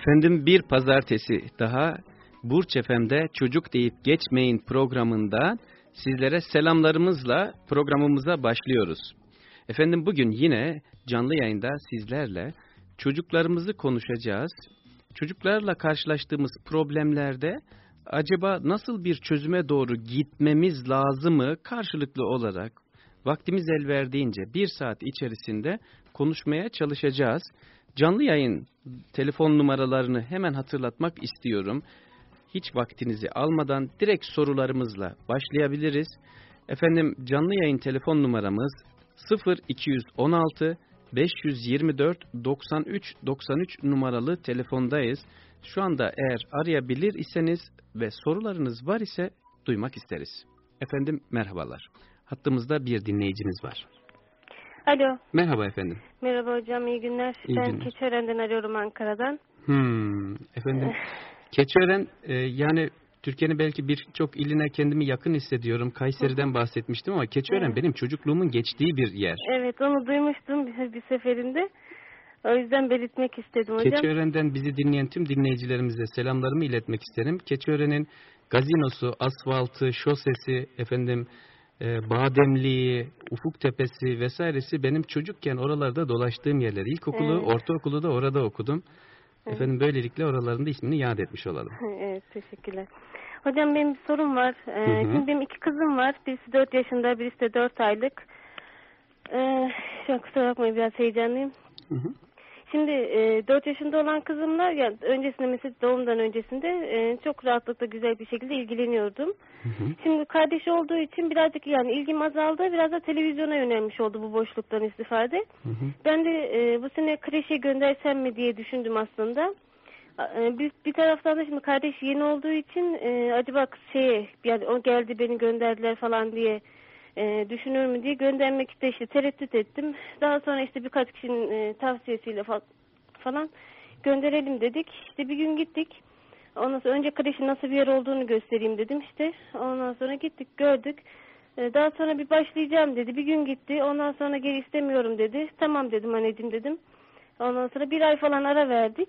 Efendim bir pazartesi daha Burç FM'de Çocuk Deyip Geçmeyin programında sizlere selamlarımızla programımıza başlıyoruz. Efendim bugün yine canlı yayında sizlerle çocuklarımızı konuşacağız. Çocuklarla karşılaştığımız problemlerde acaba nasıl bir çözüme doğru gitmemiz lazımı karşılıklı olarak vaktimiz el verdiğince bir saat içerisinde konuşmaya çalışacağız. Canlı yayın telefon numaralarını hemen hatırlatmak istiyorum. Hiç vaktinizi almadan direkt sorularımızla başlayabiliriz. Efendim canlı yayın telefon numaramız 0216 524 93 93 numaralı telefondayız. Şu anda eğer arayabilir iseniz ve sorularınız var ise duymak isteriz. Efendim merhabalar. Hattımızda bir dinleyicimiz var. Alo. Merhaba efendim. Merhaba hocam, iyi günler. İyi ben günler. Keçiören'den arıyorum Ankara'dan. Hmm, efendim Keçiören e, yani Türkiye'nin belki birçok iline kendimi yakın hissediyorum. Kayseri'den bahsetmiştim ama Keçiören Evet. benim çocukluğumun geçtiği bir yer. Evet, onu duymuştum bir, bir seferinde. O yüzden belirtmek istedim hocam. Keçiören'den bizi dinleyen tüm dinleyicilerimize selamlarımı iletmek isterim. Keçiören'in gazinosu, asfaltı, şosesi, efendim e, bademliği, ufuk tepesi vesairesi benim çocukken oralarda dolaştığım yerler. İlkokulu, Evet. ortaokulu da orada okudum. Efendim böylelikle oraların da ismini yad etmiş olalım. evet, teşekkürler. Hocam benim bir sorum var. Ee, Hı hı. Şimdi benim iki kızım var. Birisi 4 yaşında, birisi de 4 aylık. Ee, şu an kusura bakmayın biraz heyecanlıyım. Hı hı. Şimdi e, 4 yaşında olan kızımla yani öncesinde mesela doğumdan öncesinde e, çok rahatlıkla güzel bir şekilde ilgileniyordum. Hı hı. Şimdi kardeşi olduğu için birazcık yani ilgim azaldı. Biraz da televizyona yönelmiş oldu bu boşluktan istifade. Hı hı. Ben de e, bu sene kreşe göndersem mi diye düşündüm aslında. E, bir, bir taraftan da şimdi kardeş yeni olduğu için e, acaba şeye yani o geldi beni gönderdiler falan diye e, düşünür mü diye göndermek de işte tereddüt ettim. Daha sonra işte birkaç kişinin e, tavsiyesiyle fa- falan gönderelim dedik. İşte bir gün gittik. Ondan sonra önce kreşin nasıl bir yer olduğunu göstereyim dedim işte. Ondan sonra gittik gördük. Ee, Daha sonra bir başlayacağım dedi. Bir gün gitti. Ondan sonra geri istemiyorum dedi. Tamam dedim anneciğim dedim. Ondan sonra bir ay falan ara verdik.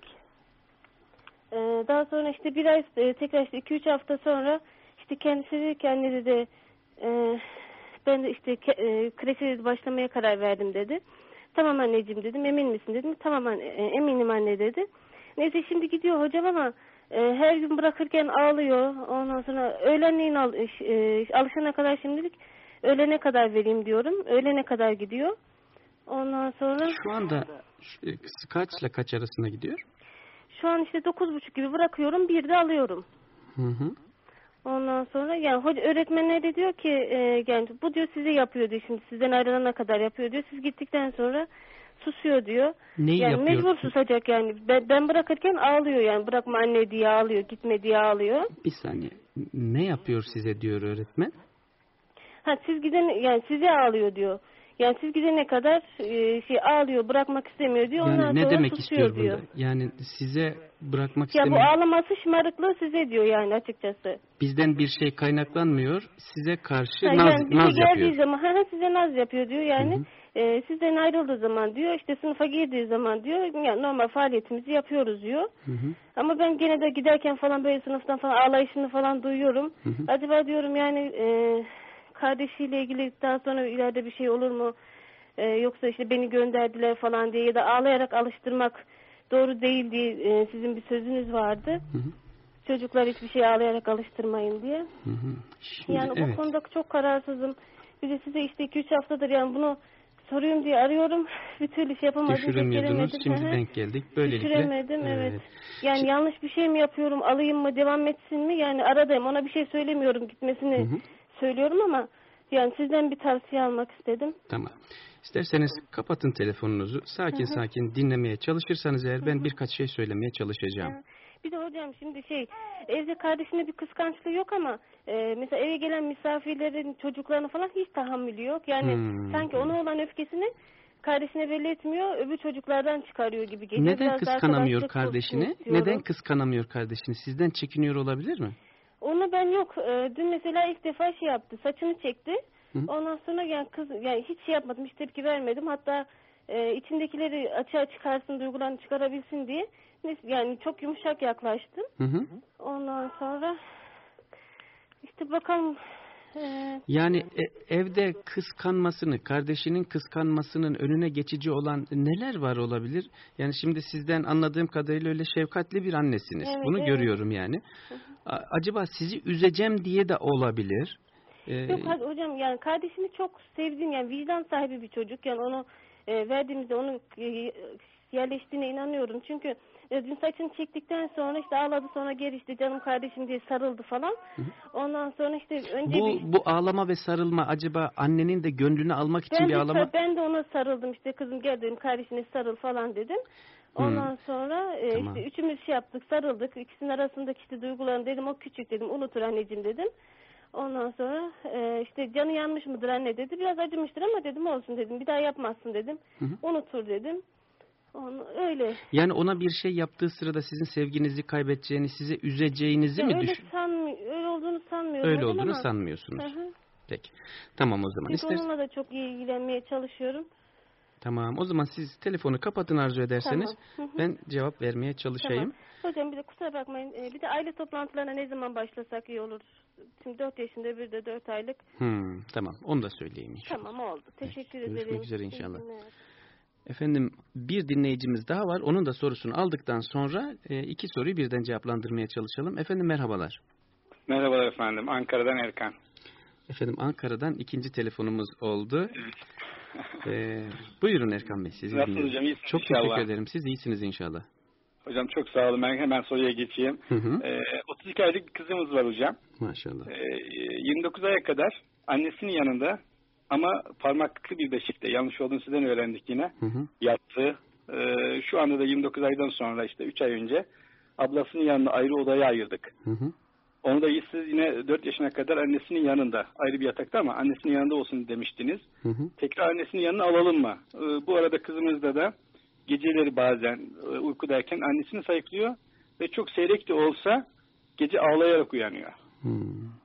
Ee, Daha sonra işte bir ay e, tekrar işte iki üç hafta sonra işte kendisi dedi ki anne dedi e, ben de işte e, kreşe başlamaya karar verdim dedi. Tamam anneciğim dedim. Emin misin dedim. Tamam anne, e, eminim anne dedi. Neyse şimdi gidiyor hocam ama e, her gün bırakırken ağlıyor. Ondan sonra öğlenleyin al, e, alışana kadar şimdilik öğlene kadar vereyim diyorum. Öğlene kadar gidiyor. Ondan sonra Şu anda e, kaçla kaç arasında gidiyor? şu an işte dokuz buçuk gibi bırakıyorum. Bir de alıyorum. Hı hı. Ondan sonra yani hoca öğretmenler de diyor ki e, yani bu diyor size yapıyor diyor şimdi sizden ayrılana kadar yapıyor diyor. Siz gittikten sonra susuyor diyor. Neyi yani yapıyor? mecbur susacak yani. Ben, ben bırakırken ağlıyor yani bırakma anne diye ağlıyor gitme diye ağlıyor. Bir saniye. Ne yapıyor size diyor öğretmen? Ha siz giden yani size ağlıyor diyor. Yani siz gidene kadar e, şey ağlıyor bırakmak istemiyor diyor. Ondan Yani ne sonra demek istiyor diyor. bunda? Yani size bırakmak Ya bu istemiyor. ağlaması şımarıklığı size diyor yani açıkçası. Bizden bir şey kaynaklanmıyor. Size karşı Ha, naz, yani naz geldiği yapıyor. zaman ha, ha, size naz yapıyor diyor yani. Hı hı. E, sizden ayrıldığı zaman diyor işte sınıfa girdiği zaman diyor yani normal faaliyetimizi yapıyoruz diyor. Hı hı. Ama ben gene de giderken falan böyle sınıftan falan ağlayışını falan duyuyorum. Hı hı. Acaba diyorum yani e, kardeşiyle ilgili daha sonra ileride bir şey olur mu? E, yoksa işte beni gönderdiler falan diye ya da ağlayarak alıştırmak doğru değil diye e, sizin bir sözünüz vardı. Hı hı. Çocuklar hiçbir şey ağlayarak alıştırmayın diye. Hı hı. Şimdi, Yani evet. bu konuda çok kararsızım. Bir de size işte 2-3 haftadır yani bunu soruyorum diye arıyorum. Bir türlü şey yapamadım. Düşüremiyordunuz. Şimdi hı. denk geldik. Böylelikle. Düşüremedim evet. Yani Şi- yanlış bir şey mi yapıyorum alayım mı devam etsin mi? Yani aradayım ona bir şey söylemiyorum gitmesini Hı hı. Söylüyorum ama yani sizden bir tavsiye almak istedim. Tamam. İsterseniz kapatın telefonunuzu. Sakin sakin dinlemeye çalışırsanız eğer ben birkaç şey söylemeye çalışacağım. Ha, Bir de hocam şimdi şey evde kardeşine bir kıskançlığı yok ama e, mesela eve gelen misafirlerin çocuklarına falan hiç tahammülü yok. Yani Hmm. sanki ona olan öfkesini kardeşine belli etmiyor öbür çocuklardan çıkarıyor gibi geliyor. Neden Biraz kıskanamıyor kardeşini? Neden kıskanamıyor kardeşini? Sizden çekiniyor olabilir mi? Onu ben yok. Ee, dün mesela ilk defa şey yaptı. Saçını çekti. Hı. Ondan sonra yani kız yani hiç şey yapmadım. Hiç tepki vermedim. Hatta e, içindekileri açığa çıkarsın, duygularını çıkarabilsin diye yani çok yumuşak yaklaştım. Hı hı. Ondan sonra işte bakalım Yani e- evde kıskanmasını, kardeşinin kıskanmasının önüne geçici olan neler var olabilir? Yani şimdi sizden anladığım kadarıyla öyle şefkatli bir annesiniz. Evet, Bunu evet. görüyorum yani. A- acaba sizi üzeceğim diye de olabilir. Ee, Yok hocam yani kardeşimi çok sevdiğim yani vicdan sahibi bir çocuk yani onu e, verdiğimizde onun e, yerleştiğine inanıyorum çünkü dün saçını çektikten sonra işte ağladı sonra geri işte canım kardeşim diye sarıldı falan. Ondan sonra işte önce bu, bir bu ağlama ve sarılma acaba annenin de gönlünü almak için ben bir de, ağlama? ben de ona sarıldım işte kızım gel dedim kardeşine sarıl falan dedim. Ondan sonra e, Tamam. işte üçümüz şey yaptık sarıldık ikisinin arasındaki işte duygularını dedim o küçük dedim unutur anneciğim dedim. Ondan sonra e, işte canı yanmış mıdır anne dedi. Biraz acımıştır ama dedim olsun dedim. Bir daha yapmazsın dedim. Hı hı. Unutur dedim. Onu, öyle. Yani ona bir şey yaptığı sırada sizin sevginizi kaybedeceğini, sizi üzeceğinizi Ya mi öyle düşün? sanmı öyle olduğunu sanmıyorum. Öyle olduğunu ama- sanmıyorsunuz. Hı hı. Peki. Tamam o zaman. Çünkü İster... onunla da çok iyi ilgilenmeye çalışıyorum. Tamam. O zaman siz telefonu kapatın arzu ederseniz. Tamam. Hı hı. Ben cevap vermeye çalışayım. Tamam. Hocam bir de kusura bakmayın. e, Bir de aile toplantılarına ne zaman başlasak iyi olur. Şimdi 4 yaşında bir de 4 aylık. Hmm, tamam. Onu da söyleyeyim inşallah. Tamam oldu. Teşekkür Görüşmek ederim. üzere İyi inşallah. günler. Efendim bir dinleyicimiz daha var. Onun da sorusunu aldıktan sonra e, iki soruyu birden cevaplandırmaya çalışalım. Efendim merhabalar. Merhabalar efendim. Ankara'dan Erkan. Efendim Ankara'dan ikinci telefonumuz oldu. Ee, buyurun Erkan Bey sizi Nasılsınız dinliyorum. hocam? İyisiniz Çok inşallah. teşekkür ederim. Siz iyisiniz inşallah. Hocam çok sağ olun. Ben hemen soruya geçeyim. Hı hı. Ee, 32 aylık bir kızımız var hocam. Maşallah. Ee, 29 aya kadar annesinin yanında ama parmaklı bir beşikte yanlış olduğunu sizden öğrendik yine. Hı hı. Yattı. Ee, şu anda da 29 aydan sonra işte 3 ay önce ablasının yanına ayrı odaya ayırdık. Hı hı. Onu da siz yine 4 yaşına kadar annesinin yanında ayrı bir yatakta ama annesinin yanında olsun demiştiniz. Hı hı. tekrar annesinin yanına alalım mı? Ee, bu arada kızımızda da geceleri bazen e, uykudayken annesini sayıklıyor ve çok seyrek de olsa gece ağlayarak uyanıyor. Hmm.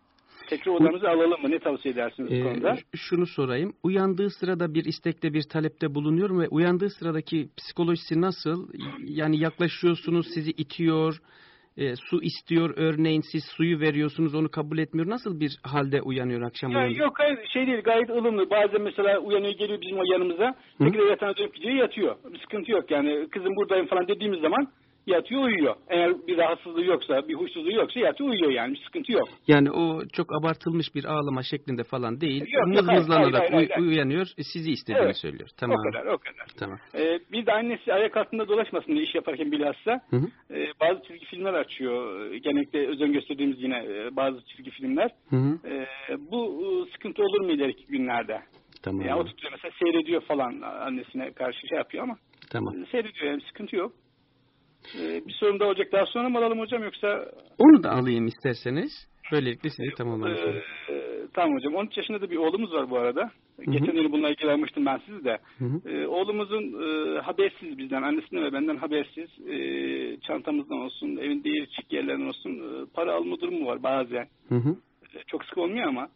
Tekrar odamıza alalım mı? Ne tavsiye edersiniz bu Ee, konuda? ş- şunu sorayım. Uyandığı sırada bir istekte bir talepte bulunuyorum ve uyandığı sıradaki psikolojisi nasıl? Yani yaklaşıyorsunuz sizi itiyor, e, su istiyor örneğin siz suyu veriyorsunuz onu kabul etmiyor. Nasıl bir halde uyanıyor akşam Ya, uyanıyor? yok hayır, şey değil gayet ılımlı. Bazen mesela uyanıyor geliyor bizim o yanımıza. Tekrar yatağına dönüp gidiyor yatıyor. Bir sıkıntı yok yani kızım buradayım falan dediğimiz zaman yatıyor uyuyor. Eğer bir rahatsızlığı yoksa bir huysuzluğu yoksa yatıyor uyuyor yani bir sıkıntı yok. Yani o çok abartılmış bir ağlama şeklinde falan değil. Yok, yok, hayır, hayır, hayır, hayır. uy- uyanıyor sizi istediğini Evet. söylüyor. Tamam. O kadar o kadar. Tamam. Ee, bir de annesi ayak altında dolaşmasın diye iş yaparken bilhassa Hı hı. e, bazı çizgi filmler açıyor. E, Genellikle özen gösterdiğimiz yine e, bazı çizgi filmler. Hı hı. E, bu e, sıkıntı olur mu ileriki günlerde? Tamam. Yani o tutuyor mesela seyrediyor falan annesine karşı şey yapıyor ama Tamam. e, seyrediyor yani sıkıntı yok. E, bir sorun daha olacak. Daha sonra mı alalım hocam yoksa Onu da alayım isterseniz. Böylelikle sizi tamamlamış e, olayım. e, tamam hocam. 13 yaşında da bir oğlumuz var bu arada. Geçen yıl bununla ilgili almıştım ben sizi de. Hı hı. Ee, oğlumuzun e, habersiz bizden, annesinden ve benden habersiz e, çantamızdan olsun, evin değişik yerlerinden olsun e, para alma durumu var bazen. Hı hı. E, çok sık olmuyor ama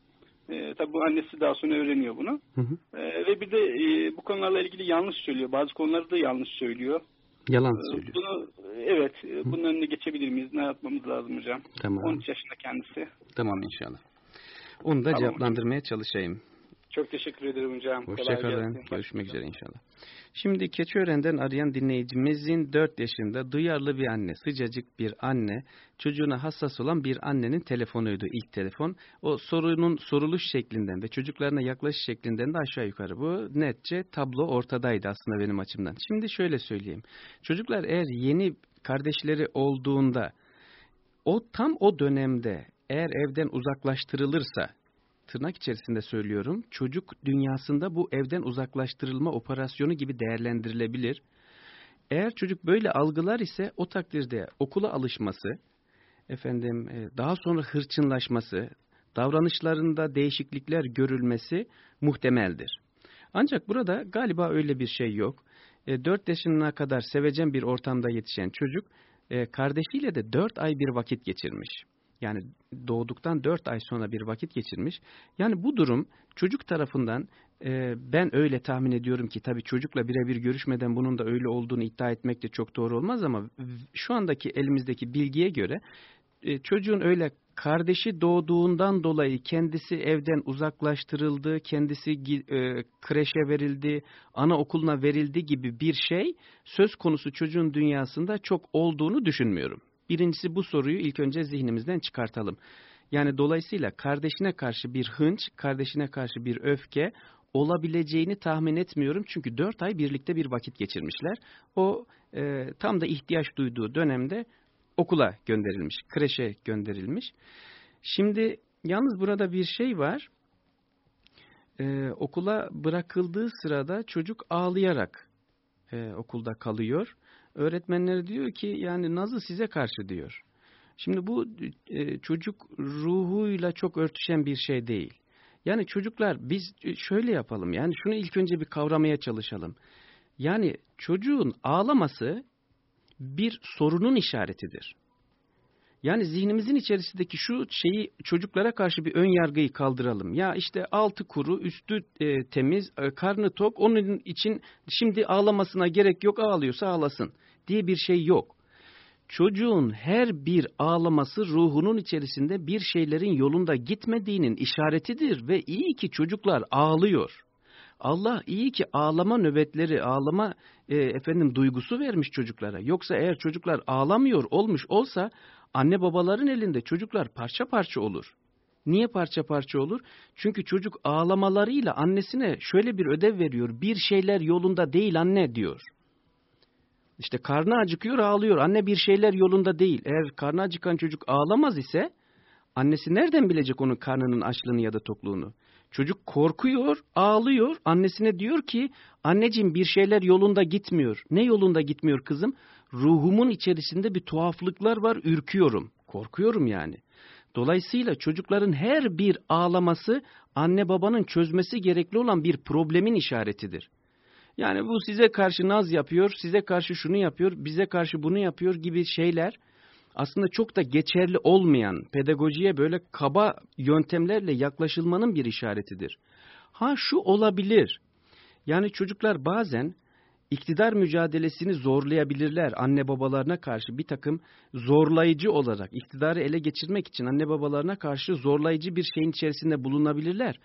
e, tabii bu annesi daha sonra öğreniyor bunu. Hı hı. E, ve bir de e, bu konularla ilgili yanlış söylüyor. Bazı konuları da yanlış söylüyor. Yalan E, söylüyor. bunu evet, e, bunun önüne geçebilir miyiz? Ne yapmamız lazım hocam? Tamam. 13 yaşında kendisi. Tamam inşallah. Onu da Tamam cevaplandırmaya çalışayım. Çok teşekkür ederim hocam. Hoşçakalın. Görüşmek üzere inşallah. Şimdi Keçiören'den arayan dinleyicimizin 4 yaşında duyarlı bir anne, sıcacık bir anne, çocuğuna hassas olan bir annenin telefonuydu ilk telefon. O sorunun soruluş şeklinden ve çocuklarına yaklaşış şeklinden de aşağı yukarı bu netçe tablo ortadaydı aslında benim açımdan. Şimdi şöyle söyleyeyim. Çocuklar eğer yeni kardeşleri olduğunda o tam o dönemde eğer evden uzaklaştırılırsa tırnak içerisinde söylüyorum çocuk dünyasında bu evden uzaklaştırılma operasyonu gibi değerlendirilebilir. Eğer çocuk böyle algılar ise o takdirde okula alışması, efendim e, daha sonra hırçınlaşması, davranışlarında değişiklikler görülmesi muhtemeldir. Ancak burada galiba öyle bir şey yok. E, 4 yaşına kadar sevecen bir ortamda yetişen çocuk e, kardeşiyle de 4 ay bir vakit geçirmiş. Yani doğduktan 4 ay sonra bir vakit geçirmiş. Yani bu durum çocuk tarafından e, ben öyle tahmin ediyorum ki tabii çocukla birebir görüşmeden bunun da öyle olduğunu iddia etmek de çok doğru olmaz ama şu andaki elimizdeki bilgiye göre e, çocuğun öyle kardeşi doğduğundan dolayı kendisi evden uzaklaştırıldı, kendisi e, kreşe verildi, anaokuluna verildi gibi bir şey söz konusu çocuğun dünyasında çok olduğunu düşünmüyorum. Birincisi bu soruyu ilk önce zihnimizden çıkartalım. Yani dolayısıyla kardeşine karşı bir hınç, kardeşine karşı bir öfke olabileceğini tahmin etmiyorum. Çünkü dört ay birlikte bir vakit geçirmişler. O e, tam da ihtiyaç duyduğu dönemde okula gönderilmiş, kreşe gönderilmiş. Şimdi yalnız burada bir şey var. Ee, okula bırakıldığı sırada çocuk ağlayarak e, okulda kalıyor. Öğretmenleri diyor ki yani Nazı size karşı diyor. Şimdi bu e, çocuk ruhuyla çok örtüşen bir şey değil. Yani çocuklar biz şöyle yapalım yani şunu ilk önce bir kavramaya çalışalım. Yani çocuğun ağlaması bir sorunun işaretidir. Yani zihnimizin içerisindeki şu şeyi çocuklara karşı bir ön yargıyı kaldıralım. Ya işte altı kuru, üstü e, temiz, e, karnı tok, onun için şimdi ağlamasına gerek yok, ağlıyorsa ağlasın diye bir şey yok. Çocuğun her bir ağlaması ruhunun içerisinde bir şeylerin yolunda gitmediğinin işaretidir ve iyi ki çocuklar ağlıyor. Allah iyi ki ağlama nöbetleri, ağlama e, efendim duygusu vermiş çocuklara. Yoksa eğer çocuklar ağlamıyor olmuş olsa anne babaların elinde çocuklar parça parça olur. Niye parça parça olur? Çünkü çocuk ağlamalarıyla annesine şöyle bir ödev veriyor. Bir şeyler yolunda değil anne diyor. İşte karnı acıkıyor ağlıyor. Anne bir şeyler yolunda değil. Eğer karnı acıkan çocuk ağlamaz ise annesi nereden bilecek onun karnının açlığını ya da tokluğunu? Çocuk korkuyor, ağlıyor. Annesine diyor ki, anneciğim bir şeyler yolunda gitmiyor. Ne yolunda gitmiyor kızım? Ruhumun içerisinde bir tuhaflıklar var, ürküyorum. Korkuyorum yani. Dolayısıyla çocukların her bir ağlaması anne babanın çözmesi gerekli olan bir problemin işaretidir. Yani bu size karşı naz yapıyor, size karşı şunu yapıyor, bize karşı bunu yapıyor gibi şeyler aslında çok da geçerli olmayan pedagojiye böyle kaba yöntemlerle yaklaşılmanın bir işaretidir. Ha şu olabilir. Yani çocuklar bazen iktidar mücadelesini zorlayabilirler anne babalarına karşı bir takım zorlayıcı olarak iktidarı ele geçirmek için anne babalarına karşı zorlayıcı bir şeyin içerisinde bulunabilirler.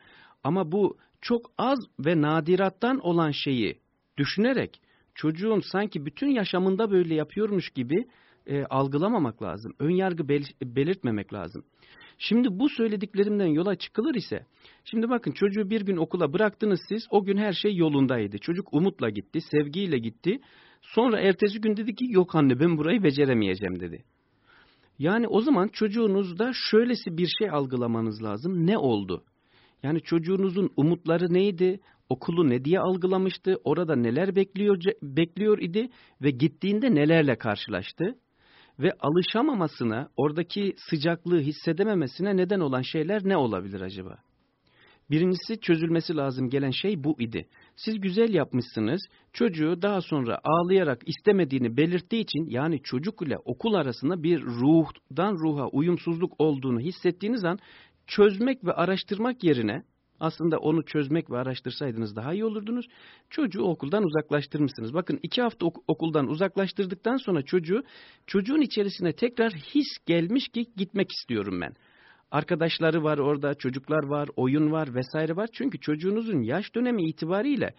Ama bu çok az ve nadirattan olan şeyi düşünerek çocuğun sanki bütün yaşamında böyle yapıyormuş gibi e, algılamamak lazım. Ön yargı bel belirtmemek lazım. Şimdi bu söylediklerimden yola çıkılır ise, şimdi bakın çocuğu bir gün okula bıraktınız siz, o gün her şey yolundaydı. Çocuk umutla gitti, sevgiyle gitti. Sonra ertesi gün dedi ki yok anne ben burayı beceremeyeceğim dedi. Yani o zaman çocuğunuzda şöylesi bir şey algılamanız lazım. Ne oldu? Yani çocuğunuzun umutları neydi? Okulu ne diye algılamıştı? Orada neler bekliyor, bekliyor idi? Ve gittiğinde nelerle karşılaştı? Ve alışamamasına, oradaki sıcaklığı hissedememesine neden olan şeyler ne olabilir acaba? Birincisi çözülmesi lazım gelen şey bu idi. Siz güzel yapmışsınız, çocuğu daha sonra ağlayarak istemediğini belirttiği için yani çocuk ile okul arasında bir ruhdan ruha uyumsuzluk olduğunu hissettiğiniz an çözmek ve araştırmak yerine aslında onu çözmek ve araştırsaydınız daha iyi olurdunuz. Çocuğu okuldan uzaklaştırmışsınız. Bakın iki hafta ok okuldan uzaklaştırdıktan sonra çocuğu çocuğun içerisine tekrar his gelmiş ki gitmek istiyorum ben. Arkadaşları var orada, çocuklar var, oyun var vesaire var. Çünkü çocuğunuzun yaş dönemi itibariyle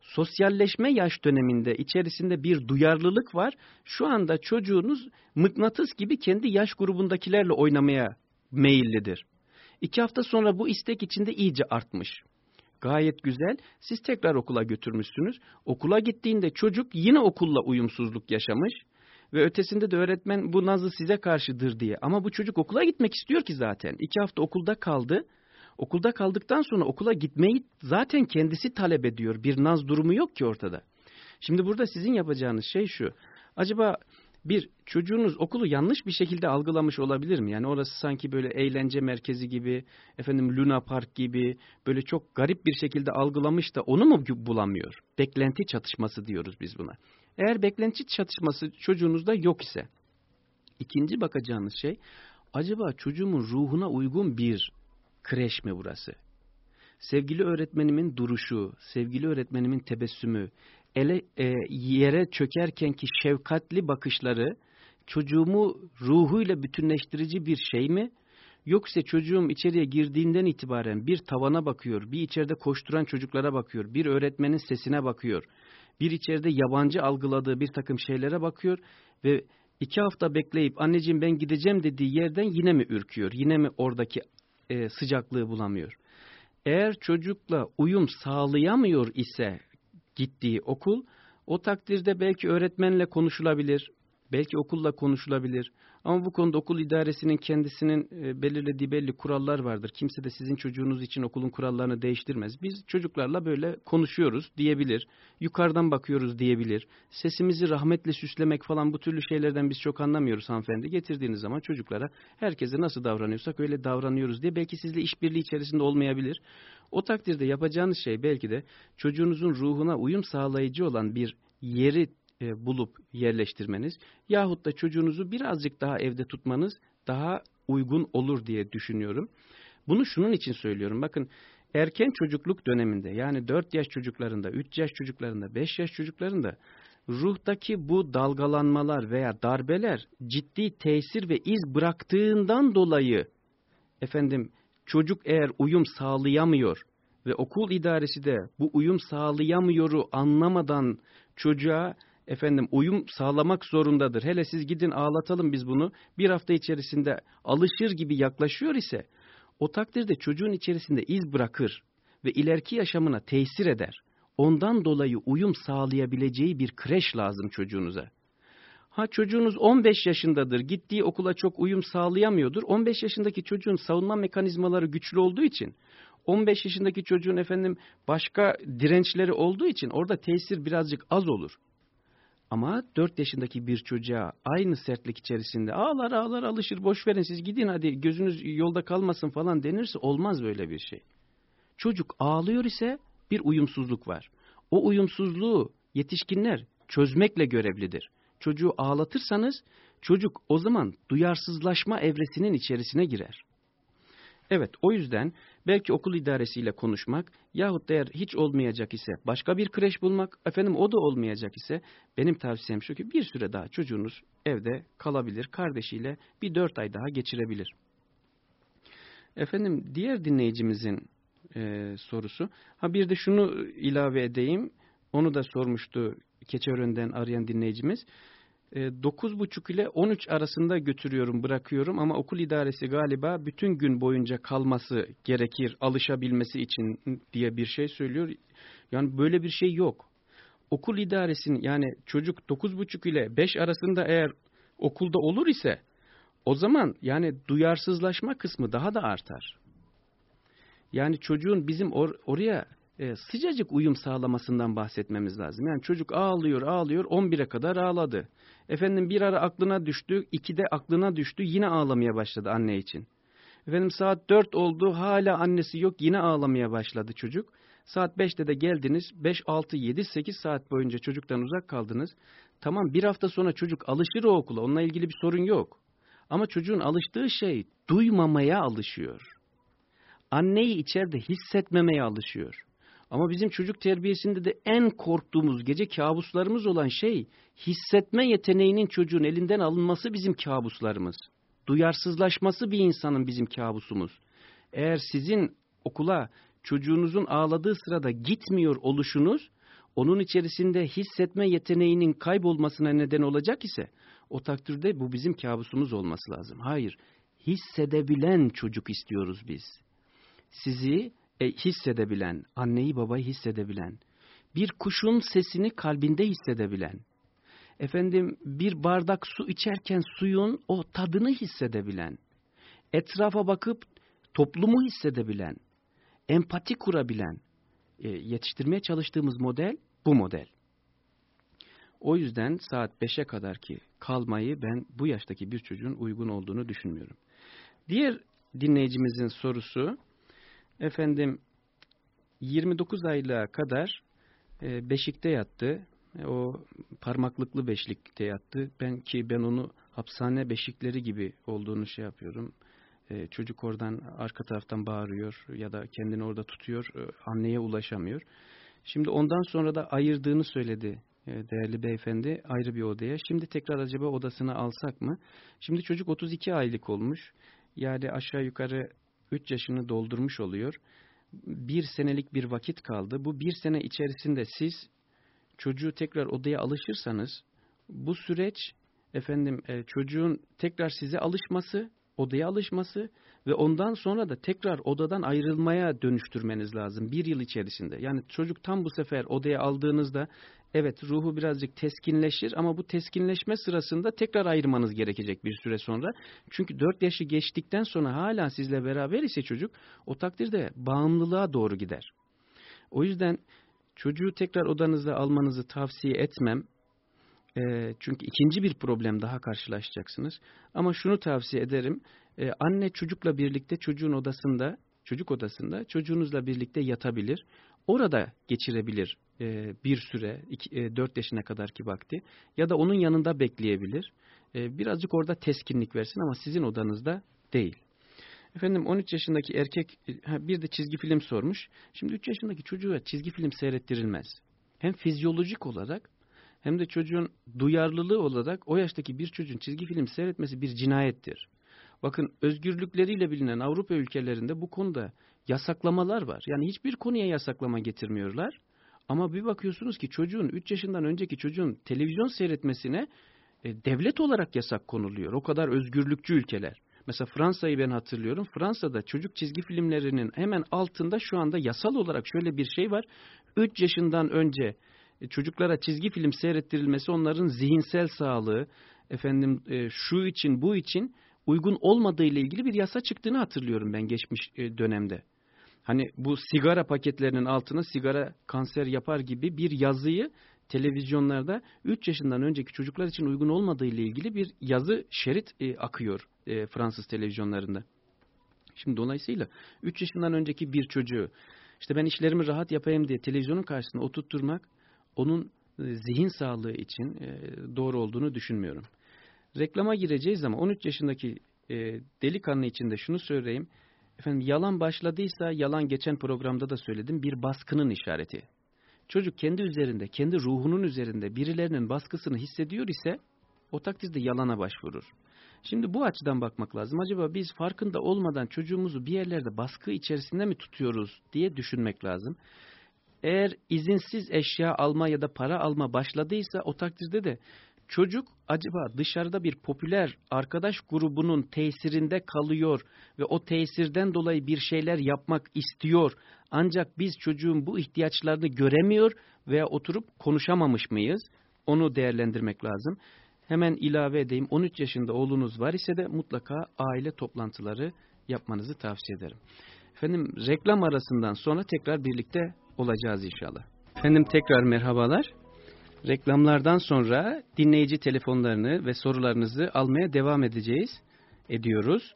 sosyalleşme yaş döneminde içerisinde bir duyarlılık var. Şu anda çocuğunuz mıknatıs gibi kendi yaş grubundakilerle oynamaya meyillidir. İki hafta sonra bu istek içinde iyice artmış. Gayet güzel. Siz tekrar okula götürmüşsünüz. Okula gittiğinde çocuk yine okulla uyumsuzluk yaşamış. Ve ötesinde de öğretmen bu nazı size karşıdır diye. Ama bu çocuk okula gitmek istiyor ki zaten. İki hafta okulda kaldı. Okulda kaldıktan sonra okula gitmeyi zaten kendisi talep ediyor. Bir naz durumu yok ki ortada. Şimdi burada sizin yapacağınız şey şu. Acaba bir, çocuğunuz okulu yanlış bir şekilde algılamış olabilir mi? Yani orası sanki böyle eğlence merkezi gibi, efendim Luna Park gibi böyle çok garip bir şekilde algılamış da onu mu bulamıyor? Beklenti çatışması diyoruz biz buna. Eğer beklenti çatışması çocuğunuzda yok ise, ikinci bakacağınız şey, acaba çocuğumun ruhuna uygun bir kreş mi burası? sevgili öğretmenimin duruşu, sevgili öğretmenimin tebessümü, ele e, yere çökerkenki şefkatli bakışları çocuğumu ruhuyla bütünleştirici bir şey mi? Yoksa çocuğum içeriye girdiğinden itibaren bir tavana bakıyor, bir içeride koşturan çocuklara bakıyor, bir öğretmenin sesine bakıyor, bir içeride yabancı algıladığı bir takım şeylere bakıyor ve iki hafta bekleyip anneciğim ben gideceğim dediği yerden yine mi ürküyor, yine mi oradaki e, sıcaklığı bulamıyor? Eğer çocukla uyum sağlayamıyor ise gittiği okul, o takdirde belki öğretmenle konuşulabilir, belki okulla konuşulabilir. Ama bu konuda okul idaresinin kendisinin e, belirlediği belli kurallar vardır. Kimse de sizin çocuğunuz için okulun kurallarını değiştirmez. Biz çocuklarla böyle konuşuyoruz diyebilir. Yukarıdan bakıyoruz diyebilir. Sesimizi rahmetle süslemek falan bu türlü şeylerden biz çok anlamıyoruz hanımefendi. Getirdiğiniz zaman çocuklara herkese nasıl davranıyorsak öyle davranıyoruz diye belki sizle işbirliği içerisinde olmayabilir. O takdirde yapacağınız şey belki de çocuğunuzun ruhuna uyum sağlayıcı olan bir yeri e, bulup yerleştirmeniz yahut da çocuğunuzu birazcık daha evde tutmanız daha uygun olur diye düşünüyorum. Bunu şunun için söylüyorum. Bakın erken çocukluk döneminde yani 4 yaş çocuklarında, 3 yaş çocuklarında, 5 yaş çocuklarında ruhtaki bu dalgalanmalar veya darbeler ciddi tesir ve iz bıraktığından dolayı efendim çocuk eğer uyum sağlayamıyor ve okul idaresi de bu uyum sağlayamıyoru anlamadan çocuğa efendim uyum sağlamak zorundadır. Hele siz gidin ağlatalım biz bunu bir hafta içerisinde alışır gibi yaklaşıyor ise o takdirde çocuğun içerisinde iz bırakır ve ileriki yaşamına tesir eder. Ondan dolayı uyum sağlayabileceği bir kreş lazım çocuğunuza. Ha çocuğunuz 15 yaşındadır, gittiği okula çok uyum sağlayamıyordur. 15 yaşındaki çocuğun savunma mekanizmaları güçlü olduğu için, 15 yaşındaki çocuğun efendim başka dirençleri olduğu için orada tesir birazcık az olur. Ama 4 yaşındaki bir çocuğa aynı sertlik içerisinde ağlar ağlar alışır boş verin siz gidin hadi gözünüz yolda kalmasın falan denirse olmaz böyle bir şey. Çocuk ağlıyor ise bir uyumsuzluk var. O uyumsuzluğu yetişkinler çözmekle görevlidir. Çocuğu ağlatırsanız çocuk o zaman duyarsızlaşma evresinin içerisine girer. Evet o yüzden belki okul idaresiyle konuşmak yahut da eğer hiç olmayacak ise başka bir kreş bulmak efendim o da olmayacak ise benim tavsiyem şu ki bir süre daha çocuğunuz evde kalabilir kardeşiyle bir dört ay daha geçirebilir. Efendim diğer dinleyicimizin e, sorusu ha bir de şunu ilave edeyim onu da sormuştu Keçiören'den arayan dinleyicimiz. 9.30 e, ile 13 arasında götürüyorum bırakıyorum ama okul idaresi galiba bütün gün boyunca kalması gerekir alışabilmesi için diye bir şey söylüyor. Yani böyle bir şey yok. Okul idaresinin yani çocuk 9.30 ile 5 arasında eğer okulda olur ise o zaman yani duyarsızlaşma kısmı daha da artar. Yani çocuğun bizim or oraya e, sıcacık uyum sağlamasından bahsetmemiz lazım. Yani çocuk ağlıyor ağlıyor 11'e kadar ağladı. Efendim bir ara aklına düştü, 2'de aklına düştü yine ağlamaya başladı anne için. Efendim saat 4 oldu hala annesi yok yine ağlamaya başladı çocuk. Saat 5'te de geldiniz 5, 6, 7, 8 saat boyunca çocuktan uzak kaldınız. Tamam bir hafta sonra çocuk alışır o okula onunla ilgili bir sorun yok. Ama çocuğun alıştığı şey duymamaya alışıyor. Anneyi içeride hissetmemeye alışıyor. Ama bizim çocuk terbiyesinde de en korktuğumuz gece kabuslarımız olan şey hissetme yeteneğinin çocuğun elinden alınması bizim kabuslarımız. Duyarsızlaşması bir insanın bizim kabusumuz. Eğer sizin okula çocuğunuzun ağladığı sırada gitmiyor oluşunuz, onun içerisinde hissetme yeteneğinin kaybolmasına neden olacak ise, o takdirde bu bizim kabusumuz olması lazım. Hayır, hissedebilen çocuk istiyoruz biz. Sizi e, hissedebilen, anneyi babayı hissedebilen, bir kuşun sesini kalbinde hissedebilen, efendim bir bardak su içerken suyun o tadını hissedebilen, etrafa bakıp toplumu hissedebilen, empati kurabilen, e, yetiştirmeye çalıştığımız model bu model. O yüzden saat 5'e kadar ki kalmayı ben bu yaştaki bir çocuğun uygun olduğunu düşünmüyorum. Diğer dinleyicimizin sorusu, efendim 29 aylığa kadar e, beşikte yattı. E, o parmaklıklı beşikte yattı. Ben ki ben onu hapishane beşikleri gibi olduğunu şey yapıyorum. E, çocuk oradan arka taraftan bağırıyor ya da kendini orada tutuyor. E, anneye ulaşamıyor. Şimdi ondan sonra da ayırdığını söyledi e, değerli beyefendi ayrı bir odaya. Şimdi tekrar acaba odasına alsak mı? Şimdi çocuk 32 aylık olmuş. Yani aşağı yukarı 3 yaşını doldurmuş oluyor. Bir senelik bir vakit kaldı. Bu bir sene içerisinde siz çocuğu tekrar odaya alışırsanız bu süreç efendim e, çocuğun tekrar size alışması, odaya alışması ve ondan sonra da tekrar odadan ayrılmaya dönüştürmeniz lazım bir yıl içerisinde. Yani çocuk tam bu sefer odaya aldığınızda evet ruhu birazcık teskinleşir ama bu teskinleşme sırasında tekrar ayırmanız gerekecek bir süre sonra. Çünkü 4 yaşı geçtikten sonra hala sizle beraber ise çocuk o takdirde bağımlılığa doğru gider. O yüzden çocuğu tekrar odanıza almanızı tavsiye etmem. E, çünkü ikinci bir problem daha karşılaşacaksınız. Ama şunu tavsiye ederim. E, anne çocukla birlikte çocuğun odasında, çocuk odasında çocuğunuzla birlikte yatabilir. Orada geçirebilir e, bir süre, iki, e, 4 yaşına kadarki vakti. Ya da onun yanında bekleyebilir. E, birazcık orada teskinlik versin ama sizin odanızda değil. Efendim 13 yaşındaki erkek bir de çizgi film sormuş. Şimdi 3 yaşındaki çocuğa çizgi film seyrettirilmez. Hem fizyolojik olarak hem de çocuğun duyarlılığı olarak o yaştaki bir çocuğun çizgi film seyretmesi bir cinayettir. Bakın özgürlükleriyle bilinen Avrupa ülkelerinde bu konuda yasaklamalar var. Yani hiçbir konuya yasaklama getirmiyorlar. Ama bir bakıyorsunuz ki çocuğun 3 yaşından önceki çocuğun televizyon seyretmesine e, devlet olarak yasak konuluyor. O kadar özgürlükçü ülkeler. Mesela Fransa'yı ben hatırlıyorum. Fransa'da çocuk çizgi filmlerinin hemen altında şu anda yasal olarak şöyle bir şey var. 3 yaşından önce e, çocuklara çizgi film seyrettirilmesi onların zihinsel sağlığı, efendim e, şu için bu için uygun olmadığı ile ilgili bir yasa çıktığını hatırlıyorum ben geçmiş e, dönemde. Hani bu sigara paketlerinin altına sigara kanser yapar gibi bir yazıyı televizyonlarda 3 yaşından önceki çocuklar için uygun olmadığı ile ilgili bir yazı şerit e, akıyor e, Fransız televizyonlarında. Şimdi dolayısıyla 3 yaşından önceki bir çocuğu işte ben işlerimi rahat yapayım diye televizyonun karşısında oturtturmak onun e, zihin sağlığı için e, doğru olduğunu düşünmüyorum. Reklama gireceğiz ama 13 yaşındaki e, delikanlı için de şunu söyleyeyim. Efendim yalan başladıysa yalan geçen programda da söyledim bir baskının işareti. Çocuk kendi üzerinde, kendi ruhunun üzerinde birilerinin baskısını hissediyor ise o takdirde yalana başvurur. Şimdi bu açıdan bakmak lazım. Acaba biz farkında olmadan çocuğumuzu bir yerlerde baskı içerisinde mi tutuyoruz diye düşünmek lazım. Eğer izinsiz eşya alma ya da para alma başladıysa o takdirde de çocuk acaba dışarıda bir popüler arkadaş grubunun tesirinde kalıyor ve o tesirden dolayı bir şeyler yapmak istiyor. Ancak biz çocuğun bu ihtiyaçlarını göremiyor veya oturup konuşamamış mıyız? Onu değerlendirmek lazım. Hemen ilave edeyim 13 yaşında oğlunuz var ise de mutlaka aile toplantıları yapmanızı tavsiye ederim. Efendim reklam arasından sonra tekrar birlikte olacağız inşallah. Efendim tekrar merhabalar. Reklamlardan sonra dinleyici telefonlarını ve sorularınızı almaya devam edeceğiz, ediyoruz.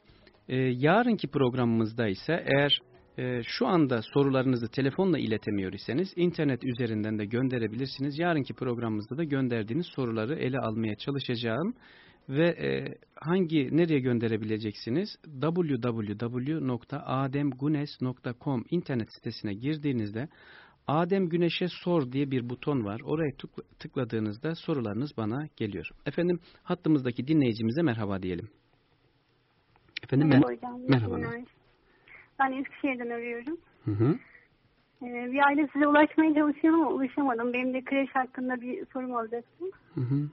Ee, yarınki programımızda ise eğer e, şu anda sorularınızı telefonla iletemiyor iseniz internet üzerinden de gönderebilirsiniz. Yarınki programımızda da gönderdiğiniz soruları ele almaya çalışacağım ve e, hangi nereye gönderebileceksiniz? www.ademgunes.com internet sitesine girdiğinizde Adem Güneş'e sor diye bir buton var. Oraya tıkladığınızda sorularınız bana geliyor. Efendim hattımızdaki dinleyicimize merhaba diyelim. Efendim merhaba hocam. Merhaba. Ben Eskişehir'den arıyorum. Hı hı. Ee, bir aile size ulaşmaya çalışıyorum ama ulaşamadım. Benim de kreş hakkında bir sorum olacaktı. Hı hı.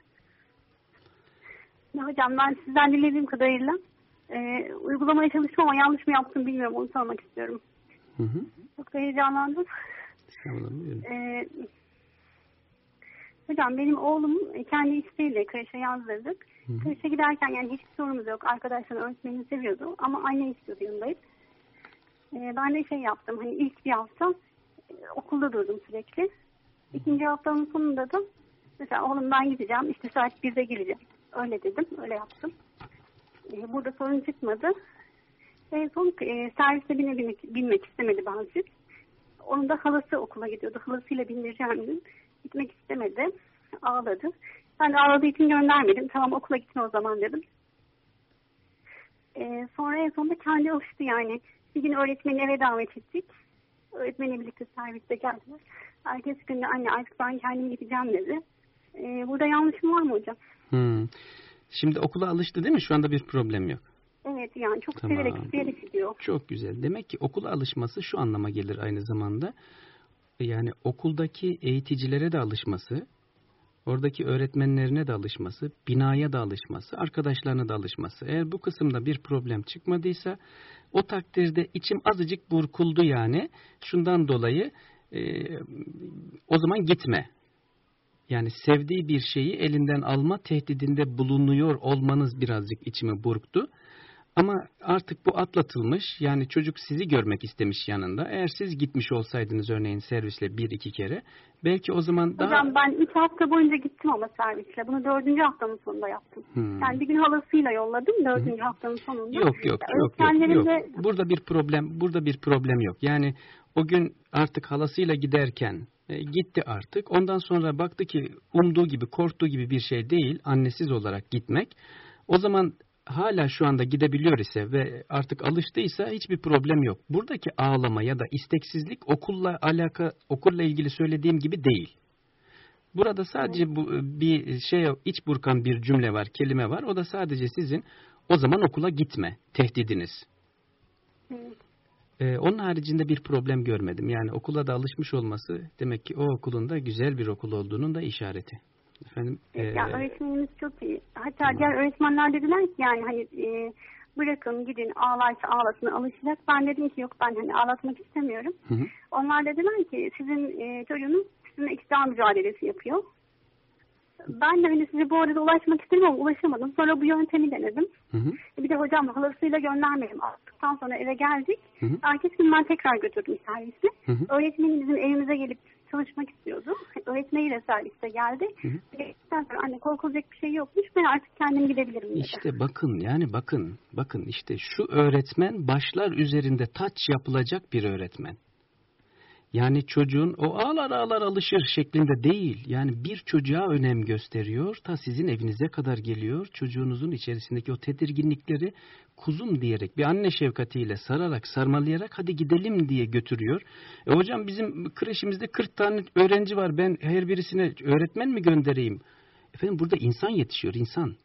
Ya hocam ben sizden dinlediğim kadarıyla e, uygulamaya çalıştım ama yanlış mı yaptım bilmiyorum. Onu sormak istiyorum. Hı hı. Çok da heyecanlandım. Ee, hocam benim oğlum kendi isteğiyle kreşe yazdırdık. Hı. Kreşe giderken yani hiçbir sorumuz yok. Arkadaşlar öğretmeni seviyordu ama anne istiyordu yanındayız. Ee, ben de şey yaptım hani ilk bir hafta e, okulda durdum sürekli. İkinci haftanın sonunda da mesela oğlum ben gideceğim işte saat 1'de geleceğim. Öyle dedim öyle yaptım. Ee, burada sorun çıkmadı. En son e, servise binebilmek, binmek istemedi bazı. Onun da halası okula gidiyordu. Halasıyla bindireceğim gün. Gitmek istemedi. Ağladı. Ben de ağladığı için göndermedim. Tamam okula gitme o zaman dedim. E, sonra en sonunda kendi alıştı yani. Bir gün öğretmeni eve davet ettik. Öğretmenle birlikte serviste geldiler. Ertesi günde anne artık ben kendim gideceğim dedi. E, burada yanlışım var mı hocam? Hmm. Şimdi okula alıştı değil mi? Şu anda bir problem yok. Evet yani çok Tamam. severek isteyerek gidiyor. Çok güzel. Demek ki okula alışması şu anlama gelir aynı zamanda. Yani okuldaki eğiticilere de alışması, oradaki öğretmenlerine de alışması, binaya da alışması, arkadaşlarına da alışması. Eğer bu kısımda bir problem çıkmadıysa o takdirde içim azıcık burkuldu yani. Şundan dolayı e, o zaman gitme. Yani sevdiği bir şeyi elinden alma tehdidinde bulunuyor olmanız birazcık içimi burktu. Ama artık bu atlatılmış. Yani çocuk sizi görmek istemiş yanında. Eğer siz gitmiş olsaydınız örneğin servisle bir iki kere belki o zaman daha... Hocam ben üç hafta boyunca gittim ama servisle. Bunu dördüncü haftanın sonunda yaptım. Hmm. Yani bir gün halasıyla yolladım dördüncü haftanın sonunda. Yok yok yok yok öğretmenlerim yok. de- Burada bir problem burada bir problem yok. Yani o gün artık halasıyla giderken e, gitti artık. Ondan sonra baktı ki umduğu gibi korktuğu gibi bir şey değil annesiz olarak gitmek. O zaman hala şu anda gidebiliyor ise ve artık alıştıysa hiçbir problem yok. Buradaki ağlama ya da isteksizlik okulla alaka okulla ilgili söylediğim gibi değil. Burada sadece bu bir şey iç burkan bir cümle var, kelime var. O da sadece sizin o zaman okula gitme tehdidiniz. Ee, onun haricinde bir problem görmedim. Yani okula da alışmış olması demek ki o okulun da güzel bir okul olduğunun da işareti. Efendim, Evet, ee, yani öğretmenimiz çok iyi. Hatta diğer öğretmenler dediler ki yani hani e, bırakın gidin ağlarsa ağlasın alışacak. Ben dedim ki yok ben hani ağlatmak istemiyorum. hı hı. Onlar dediler ki sizin e, çocuğunuz sizinle iktidar mücadelesi yapıyor. Ben de hani size bu arada ulaşmak istedim ama ulaşamadım. Sonra bu yöntemi denedim. Hı hı. Bir de hocam halasıyla göndermedim. Attıktan sonra eve geldik. Hı hı. Ertesi gün ben tekrar götürdüm servisi. Hı hı. Öğretmenim bizim evimize gelip çalışmak istiyordu. Öğretmeniyle serviste geldi. Hı hı. Geçtikten sonra anne korkulacak bir şey yokmuş. Ben artık kendim gidebilirim dedi. İşte bakın yani bakın bakın işte şu öğretmen başlar üzerinde taç yapılacak bir öğretmen. Yani çocuğun o ağlar ağlar alışır şeklinde değil. Yani bir çocuğa önem gösteriyor. Ta sizin evinize kadar geliyor. Çocuğunuzun içerisindeki o tedirginlikleri kuzum diyerek bir anne şefkatiyle sararak sarmalayarak hadi gidelim diye götürüyor. E hocam bizim kreşimizde 40 tane öğrenci var. Ben her birisine öğretmen mi göndereyim? Efendim burada insan yetişiyor insan.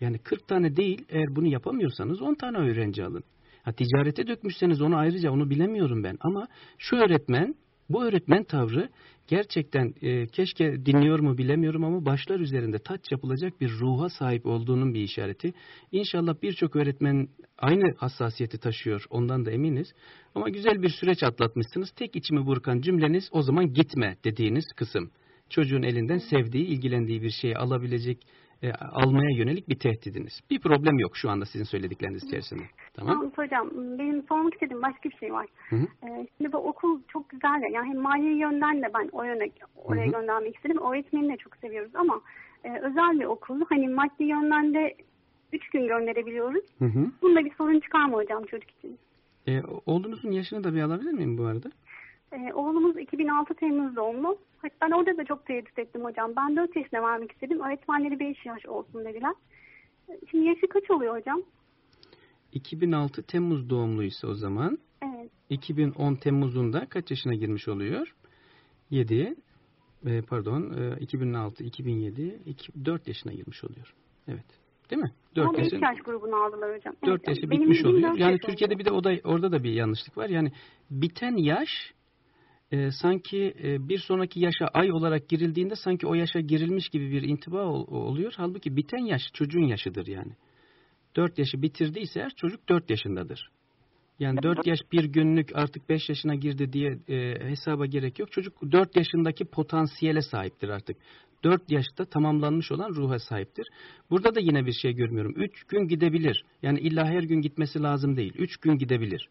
Yani 40 tane değil eğer bunu yapamıyorsanız 10 tane öğrenci alın. Ha, ticarete dökmüşseniz onu ayrıca onu bilemiyorum ben. Ama şu öğretmen, bu öğretmen tavrı gerçekten e, keşke dinliyor mu bilemiyorum ama başlar üzerinde taç yapılacak bir ruha sahip olduğunun bir işareti. İnşallah birçok öğretmen aynı hassasiyeti taşıyor ondan da eminiz. Ama güzel bir süreç atlatmışsınız. Tek içimi burkan cümleniz o zaman gitme dediğiniz kısım. Çocuğun elinden sevdiği, ilgilendiği bir şeyi alabilecek, e, almaya yönelik bir tehdidiniz. Bir problem yok şu anda sizin söyledikleriniz içerisinde. Tamam. Tamam hocam. Benim sormak istediğim başka bir şey var. Hı hı. Ee, şimdi bu okul çok güzel ya. Yani hem mali yönden de ben o yöne, oraya Hı hı. göndermek istedim. Öğretmenini de çok seviyoruz ama e, özel bir okul. Hani maddi yönden de üç gün gönderebiliyoruz. Hı hı. Bunda bir sorun çıkar mı hocam çocuk için? E, oğlunuzun yaşını da bir alabilir miyim bu arada? Ee, oğlumuz 2006 Temmuz doğumlu. Hatta ben orada da çok tereddüt ettim hocam. Ben 4 yaşına vermek istedim. Öğretmenleri 5 yaş olsun dediler. Ee, Şimdi yaşı kaç oluyor hocam? 2006 Temmuz doğumluysa o zaman Evet. 2010 Temmuz'unda kaç yaşına girmiş oluyor? 7 e, pardon e, 2006 2007 2, 4 yaşına girmiş oluyor. Evet. Değil mi? 4 Ama 5 yaşı, yaş grubunu aldılar hocam. 4 Evet, yaşı yani bitmiş oluyor. Yani Türkiye'de bir de o da, orada da bir yanlışlık var. Yani biten yaş e, sanki e, bir sonraki yaşa ay olarak girildiğinde sanki o yaşa girilmiş gibi bir intiba ol- oluyor. Halbuki biten yaş çocuğun yaşıdır yani. 4 yaşı bitirdiyse eğer çocuk 4 yaşındadır. Yani 4 yaş bir günlük artık 5 yaşına girdi diye e, hesaba gerek yok. Çocuk 4 yaşındaki potansiyele sahiptir artık. 4 yaşta tamamlanmış olan ruha sahiptir. Burada da yine bir şey görmüyorum. 3 gün gidebilir. Yani illa her gün gitmesi lazım değil. 3 gün gidebilir.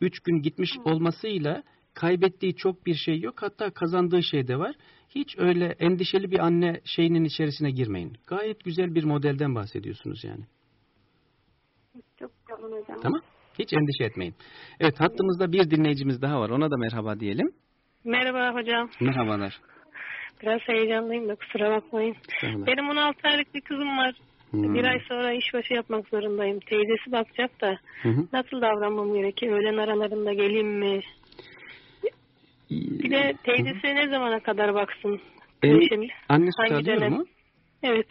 3 gün gitmiş olmasıyla kaybettiği çok bir şey yok. Hatta kazandığı şey de var. Hiç öyle endişeli bir anne şeyinin içerisine girmeyin. Gayet güzel bir modelden bahsediyorsunuz yani. Çok olun hocam. Tamam? Hiç endişe etmeyin. Evet hattımızda bir dinleyicimiz daha var. Ona da merhaba diyelim. Merhaba hocam. Merhabalar. Biraz heyecanlıyım da kusura bakmayın. Estağfurullah. Benim 16 aylık bir kızım var. Hmm. Bir ay sonra işbaşı yapmak zorundayım. Teyzesi bakacak da Hı hı. nasıl davranmam gerekiyor? Öğlen aralarında geleyim mi? Bir de teyzesi ne zamana kadar baksın? Kreşimiz. anne sütü Hangi alıyor dönem? mu? Evet.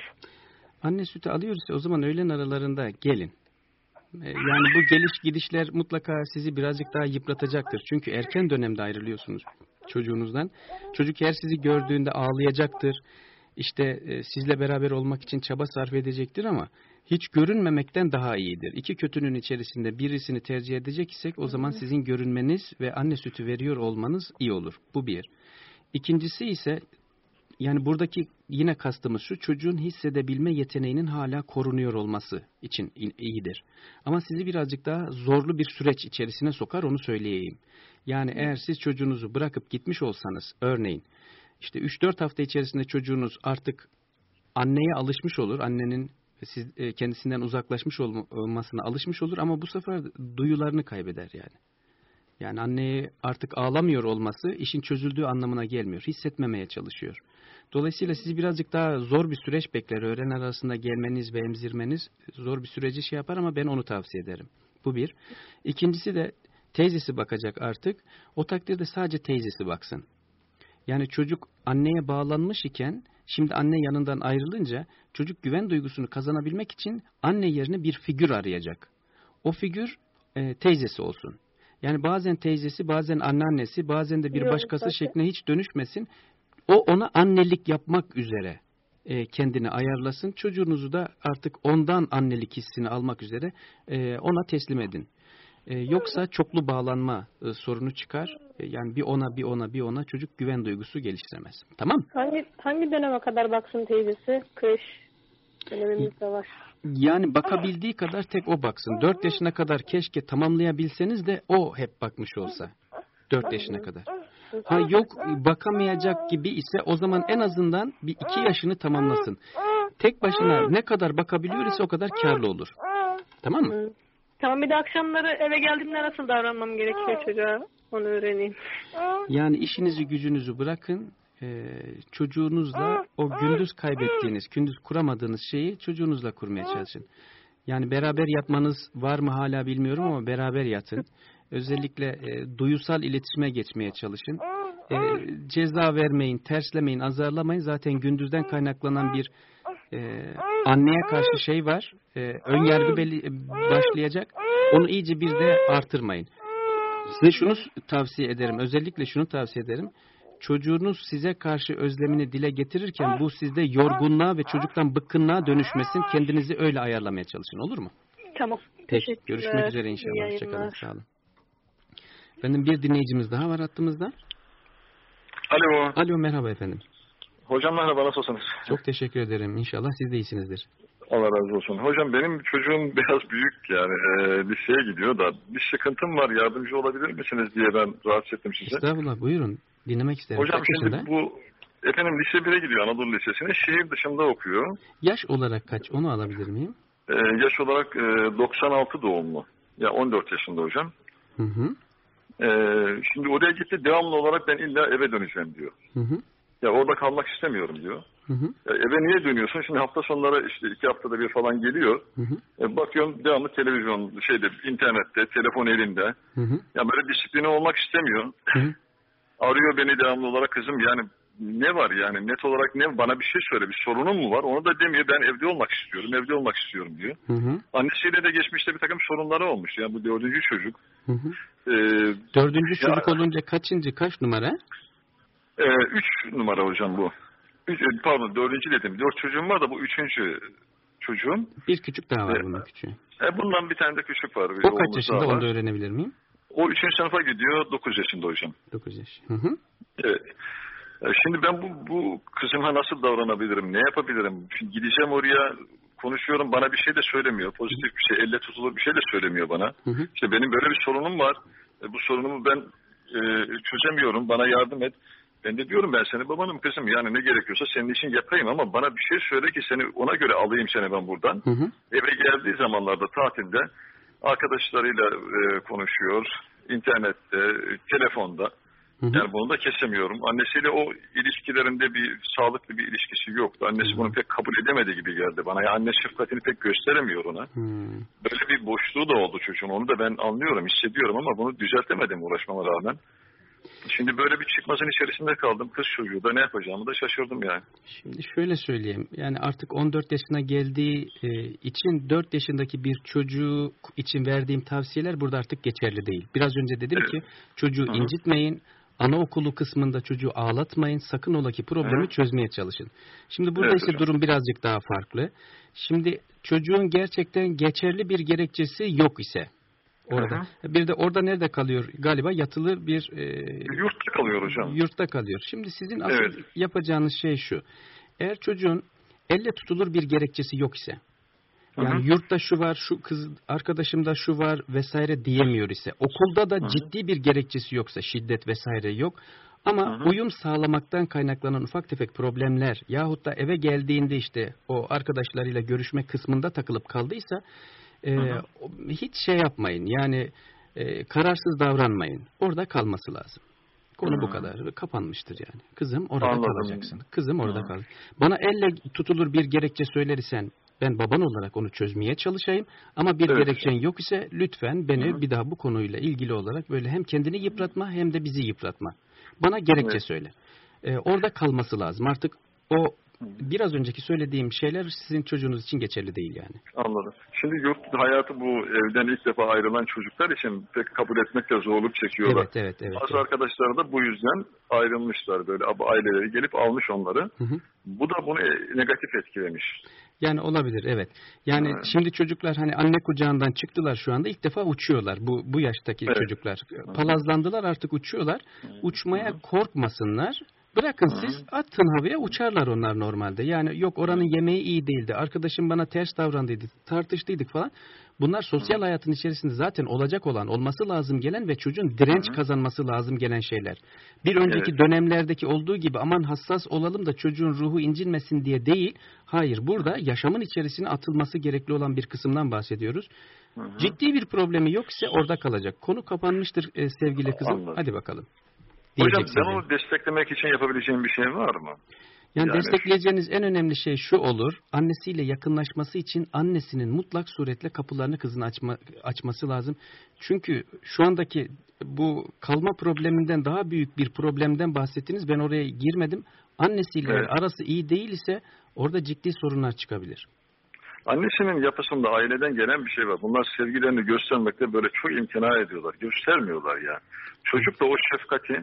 Anne sütü alıyorsa o zaman öğlen aralarında gelin. E, Yani bu geliş gidişler mutlaka sizi birazcık daha yıpratacaktır. Çünkü erken dönemde ayrılıyorsunuz çocuğunuzdan. Çocuk her sizi gördüğünde ağlayacaktır. İşte e, sizle beraber olmak için çaba sarf edecektir ama hiç görünmemekten daha iyidir. İki kötünün içerisinde birisini tercih edecek isek o zaman sizin görünmeniz ve anne sütü veriyor olmanız iyi olur. Bu bir. İkincisi ise yani buradaki yine kastımız şu çocuğun hissedebilme yeteneğinin hala korunuyor olması için in- iyidir. Ama sizi birazcık daha zorlu bir süreç içerisine sokar onu söyleyeyim. Yani eğer siz çocuğunuzu bırakıp gitmiş olsanız örneğin işte 3-4 hafta içerisinde çocuğunuz artık anneye alışmış olur. Annenin siz, e, kendisinden uzaklaşmış olma- olmasına alışmış olur ama bu sefer duyularını kaybeder yani. Yani anneye artık ağlamıyor olması işin çözüldüğü anlamına gelmiyor. Hissetmemeye çalışıyor. Dolayısıyla sizi birazcık daha zor bir süreç bekler. Öğren arasında gelmeniz ve emzirmeniz zor bir süreci şey yapar ama ben onu tavsiye ederim. Bu bir. İkincisi de teyzesi bakacak artık. O takdirde sadece teyzesi baksın. Yani çocuk anneye bağlanmış iken şimdi anne yanından ayrılınca çocuk güven duygusunu kazanabilmek için anne yerine bir figür arayacak. O figür e, teyzesi olsun. Yani bazen teyzesi, bazen anneannesi, bazen de bir başkası şekline hiç dönüşmesin. O ona annelik yapmak üzere e, kendini ayarlasın. Çocuğunuzu da artık ondan annelik hissini almak üzere e, ona teslim edin. E, yoksa çoklu bağlanma e, sorunu çıkar. E, yani bir ona bir ona bir ona çocuk güven duygusu geliştiremez. Tamam? Hangi hangi döneme kadar baksın teyzesi? Kış dönemimiz de var. Yani bakabildiği kadar tek o baksın. 4 yaşına kadar keşke tamamlayabilseniz de o hep bakmış olsa. 4 yaşına kadar. Ha yok bakamayacak gibi ise o zaman en azından bir 2 yaşını tamamlasın. Tek başına ne kadar bakabiliyor ise o kadar karlı olur. Tamam mı? Tamam bir de akşamları eve geldiğimde nasıl davranmam gerekiyor çocuğa? Onu öğreneyim. Yani işinizi gücünüzü bırakın. e, çocuğunuzla o gündüz kaybettiğiniz, gündüz kuramadığınız şeyi çocuğunuzla kurmaya çalışın. Yani beraber yatmanız var mı hala bilmiyorum ama beraber yatın. Özellikle e, duyusal iletişime geçmeye çalışın. E, ceza vermeyin, terslemeyin, azarlamayın. Zaten gündüzden kaynaklanan bir e, anneye karşı şey var. E, ön yargı belli, başlayacak. Onu iyice bir de artırmayın. Size şunu tavsiye ederim. Özellikle şunu tavsiye ederim. Çocuğunuz size karşı özlemini dile getirirken bu sizde yorgunluğa ve çocuktan bıkkınlığa dönüşmesin. Kendinizi öyle ayarlamaya çalışın. Olur mu? Tamam. Peki. Teşekkürler. Görüşmek üzere inşallah. Hoşçakalın. Sağ olun. Efendim bir dinleyicimiz daha var hattımızda. Alo. Alo merhaba efendim. Hocam merhaba nasılsınız? Çok teşekkür ederim. İnşallah siz de iyisinizdir. Allah razı olsun. Hocam benim çocuğum biraz büyük yani e, liseye gidiyor da bir sıkıntım var yardımcı olabilir misiniz diye ben rahatsız ettim size. Estağfurullah buyurun. Dinlemek isterim. Hocam Kaç şimdi yaşında? bu efendim lise 1'e gidiyor Anadolu Lisesi'ne şehir dışında okuyor. Yaş olarak kaç? Onu alabilir miyim? E, yaş olarak e, 96 doğumlu. Ya 14 yaşında hocam. Hı hı. E, şimdi oraya gitti devamlı olarak ben illa eve döneceğim diyor. Hı hı. Ya orada kalmak istemiyorum diyor. Hı hı. Eve niye dönüyorsun? Şimdi hafta sonları işte iki haftada bir falan geliyor. Hı hı. E, bakıyorum devamlı televizyon, şeyde, internette, telefon elinde. Hı hı. Ya böyle disiplini olmak istemiyor. Hı hı. Arıyor beni devamlı olarak kızım yani ne var yani net olarak ne bana bir şey söyle bir sorunun mu var onu da demiyor ben evde olmak istiyorum evde olmak istiyorum diyor. Hı hı. Annesiyle de geçmişte bir takım sorunları olmuş yani bu dördüncü çocuk. Hı hı. Ee, Dördüncü Ya- çocuk olunca kaçıncı, kaç numara? E, üç numara hocam bu. Üç, e, pardon dördüncü dedim dört çocuğum var da bu üçüncü çocuğum. Bir küçük daha var Evet. bunun küçüğü. E, bundan bir tane de küçük var. bir O kaç yaşında onu da öğrenebilir miyim? O üçüncü sınıfa gidiyor dokuz yaşında hocam. 9 yaş. Hı hı. Evet. E, Şimdi ben bu, bu kızıma nasıl davranabilirim? Ne yapabilirim? Şimdi gideceğim oraya konuşuyorum bana bir şey de söylemiyor. Pozitif bir şey, elle tutulur bir şey de söylemiyor bana. Hı hı. İşte benim böyle bir sorunum var. E, bu sorunumu ben e, çözemiyorum. Bana yardım et. Ben de diyorum ben senin babanım kızım. Yani ne gerekiyorsa senin için yapayım ama bana bir şey söyle ki seni ona göre alayım seni ben buradan. Hı hı. Eve geldiği zamanlarda tatilde arkadaşlarıyla e, konuşuyor. internette, telefonda. Hı hı. Yani bunu da kesemiyorum. Annesiyle o ilişkilerinde bir sağlıklı bir ilişkisi yoktu. Annesi bunu pek kabul edemedi gibi geldi bana. Yani anne şefkatini pek gösteremiyor ona. Hmm. Böyle bir boşluğu da oldu çocuğun. Onu da ben anlıyorum, hissediyorum ama bunu düzeltemedim uğraşmama rağmen. Şimdi böyle bir çıkmazın içerisinde kaldım. Kız çocuğu da ne yapacağımı da şaşırdım yani. Şimdi şöyle söyleyeyim. Yani artık 14 yaşına geldiği e, için 4 yaşındaki bir çocuk için verdiğim tavsiyeler burada artık geçerli değil. Biraz önce dedim Evet. ki çocuğu Hı hı. incitmeyin. Anaokulu kısmında çocuğu ağlatmayın. Sakın ola ki problemi Hı. çözmeye çalışın. Şimdi burada Evet ise hocam. durum birazcık daha farklı. Şimdi çocuğun gerçekten geçerli bir gerekçesi yok ise orada. Bir de orada nerede kalıyor? Galiba yatılı bir e, Yurtta kalıyor hocam. yurtta kalıyor. Şimdi sizin asıl Evet. yapacağınız şey şu. Eğer çocuğun elle tutulur bir gerekçesi yok ise yani Hı hı. yurtta şu var, şu kız arkadaşımda şu var vesaire diyemiyor ise, okulda da Hı hı. ciddi bir gerekçesi yoksa, şiddet vesaire yok. Ama Hı hı. uyum sağlamaktan kaynaklanan ufak tefek problemler yahut da eve geldiğinde işte o arkadaşlarıyla görüşme kısmında takılıp kaldıysa e, Hı hı. o- hiç şey yapmayın. Yani e, kararsız davranmayın. Orada kalması lazım. Konu bu Hı. kadar. Kapanmıştır yani. Kızım orada Anladım. kalacaksın. Kızım orada Hı. kal. Bana elle tutulur bir gerekçe söylersen ben baban olarak onu çözmeye çalışayım. Ama bir Evet. gerekçen yok ise lütfen beni Hı. bir daha bu konuyla ilgili olarak böyle hem kendini yıpratma hem de bizi yıpratma. Bana gerekçe Evet. söyle. Ee, orada kalması lazım. Artık o biraz önceki söylediğim şeyler sizin çocuğunuz için geçerli değil yani. Anladım. Şimdi yurt hayatı bu evden ilk defa ayrılan çocuklar için pek kabul etmekte zorluk çekiyorlar. Evet, evet, evet. Bazı evet. arkadaşları da bu yüzden ayrılmışlar böyle aileleri gelip almış onları. Hı hı. Bu da bunu negatif etkilemiş. Yani olabilir evet. Yani Evet. şimdi çocuklar hani anne kucağından çıktılar şu anda ilk defa uçuyorlar bu bu yaştaki Evet. çocuklar. Palazlandılar artık uçuyorlar. Uçmaya korkmasınlar. Bırakın siz atın havaya uçarlar onlar normalde. Yani yok oranın yemeği iyi değildi. Arkadaşım bana ters davrandıydı. Tartıştıydık falan. Bunlar sosyal hayatın içerisinde zaten olacak olan, olması lazım gelen ve çocuğun direnç kazanması lazım gelen şeyler. Bir önceki Evet. dönemlerdeki olduğu gibi aman hassas olalım da çocuğun ruhu incinmesin diye değil. Hayır burada yaşamın içerisine atılması gerekli olan bir kısımdan bahsediyoruz. Hı hı. Ciddi bir problemi yok ise orada kalacak. Konu kapanmıştır e, sevgili kızım. Anladım. Hadi bakalım. Hocam ben yani. onu desteklemek için yapabileceğim bir şey var mı? Yani, Yani- destekleyeceğiniz en önemli şey şu olur. Annesiyle yakınlaşması için annesinin mutlak suretle kapılarını kızın açma, açması lazım. Çünkü şu andaki bu kalma probleminden daha büyük bir problemden bahsettiniz. Ben oraya girmedim. Annesiyle Evet. arası iyi değil ise orada ciddi sorunlar çıkabilir. Annesinin yapısında aileden gelen bir şey var. Bunlar sevgilerini göstermekte böyle çok imtina ediyorlar. Göstermiyorlar ya. Çocuk da o şefkati,